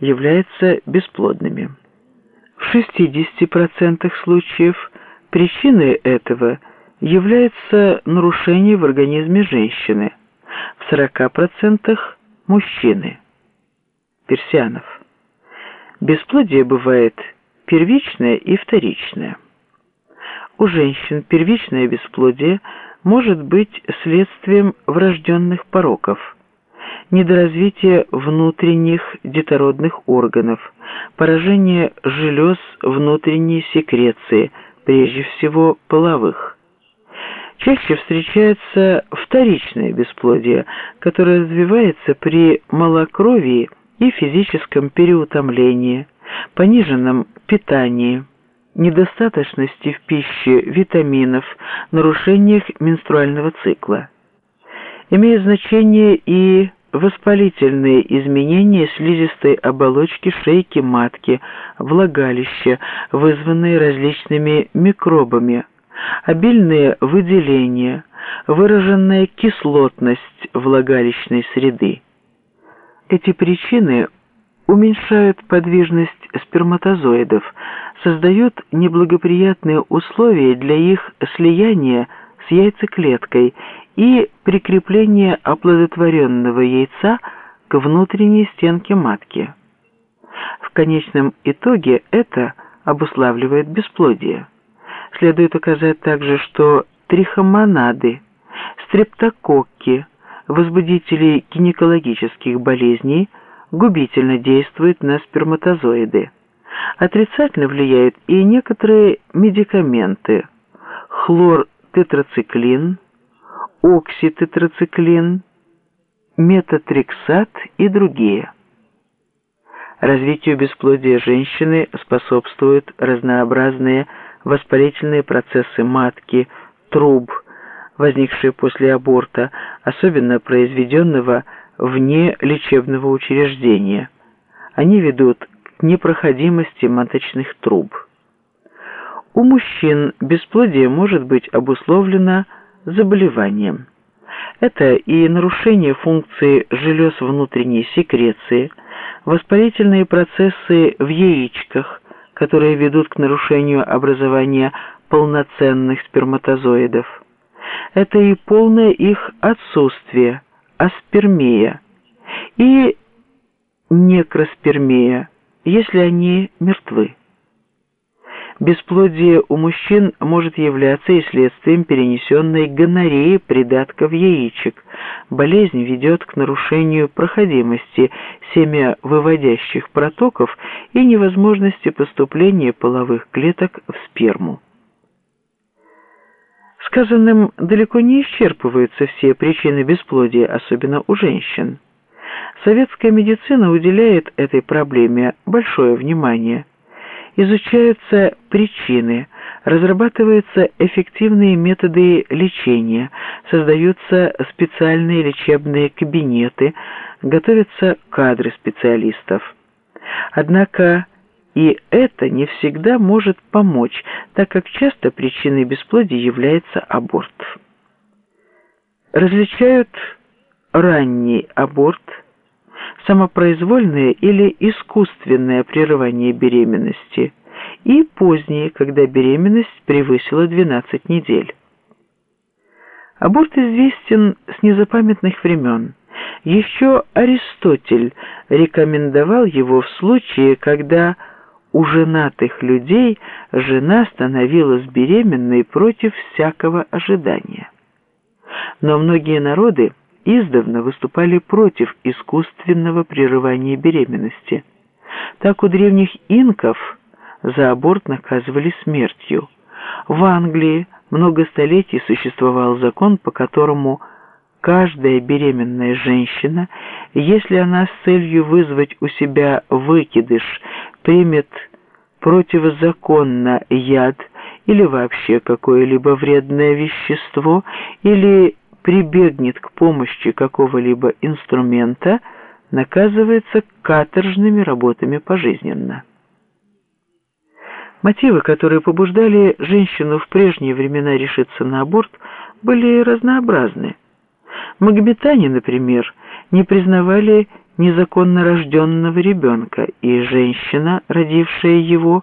являются бесплодными. В 60% случаев причиной этого является нарушение в организме женщины, в 40% мужчины. Персианов. Бесплодие бывает первичное и вторичное. У женщин первичное бесплодие может быть следствием врожденных пороков, недоразвития внутренних детородных органов, поражения желез внутренней секреции, прежде всего половых. Чаще встречается вторичное бесплодие, которое развивается при малокровии и физическом переутомлении, пониженном питании, недостаточности в пище витаминов, нарушениях менструального цикла. Имеет значение и воспалительные изменения слизистой оболочки шейки матки, влагалища, вызванные различными микробами, обильные выделения, выраженная кислотность влагалищной среды. Эти причины уменьшают подвижность сперматозоидов, создают неблагоприятные условия для их слияния с яйцеклеткой и прикрепления оплодотворенного яйца к внутренней стенке матки. В конечном итоге это обуславливает бесплодие. Следует указать также, что трихомонады, стрептококки, возбудители гинекологических болезней губительно действуют на сперматозоиды. Отрицательно влияют и некоторые медикаменты – хлортетрациклин, окситетрациклин, метатрексат и другие. Развитию бесплодия женщины способствуют разнообразные воспалительные процессы матки, труб, возникшие после аборта, особенно произведенного вне лечебного учреждения. Они ведут к непроходимости маточных труб. У мужчин бесплодие может быть обусловлено заболеванием. Это и нарушение функции желез внутренней секреции, воспалительные процессы в яичках, которые ведут к нарушению образования полноценных сперматозоидов. Это и полное их отсутствие, аспермия, и некроспермия, если они мертвы. Бесплодие у мужчин может являться и следствием перенесенной гонореи придатков яичек. Болезнь ведет к нарушению проходимости семявыводящих протоков и невозможности поступления половых клеток в сперму. Сказанным далеко не исчерпываются все причины бесплодия, особенно у женщин. Советская медицина уделяет этой проблеме большое внимание – изучаются причины, разрабатываются эффективные методы лечения, создаются специальные лечебные кабинеты, готовятся кадры специалистов. Однако и это не всегда может помочь, так как часто причиной бесплодия является аборт. Различают ранний аборт – самопроизвольное или искусственное прерывание беременности и позднее, когда беременность превысила 12 недель. Аборт известен с незапамятных времен. Еще Аристотель рекомендовал его в случае, когда у женатых людей жена становилась беременной против всякого ожидания. Но многие народы издавна выступали против искусственного прерывания беременности. Так у древних инков за аборт наказывали смертью. В Англии много столетий существовал закон, по которому каждая беременная женщина, если она с целью вызвать у себя выкидыш, примет противозаконно яд или вообще какое-либо вредное вещество, или прибегнет к помощи какого-либо инструмента, наказывается каторжными работами пожизненно. Мотивы, которые побуждали женщину в прежние времена решиться на аборт, были разнообразны. Магометане, например, не признавали незаконно рожденного ребенка, и женщина, родившая его,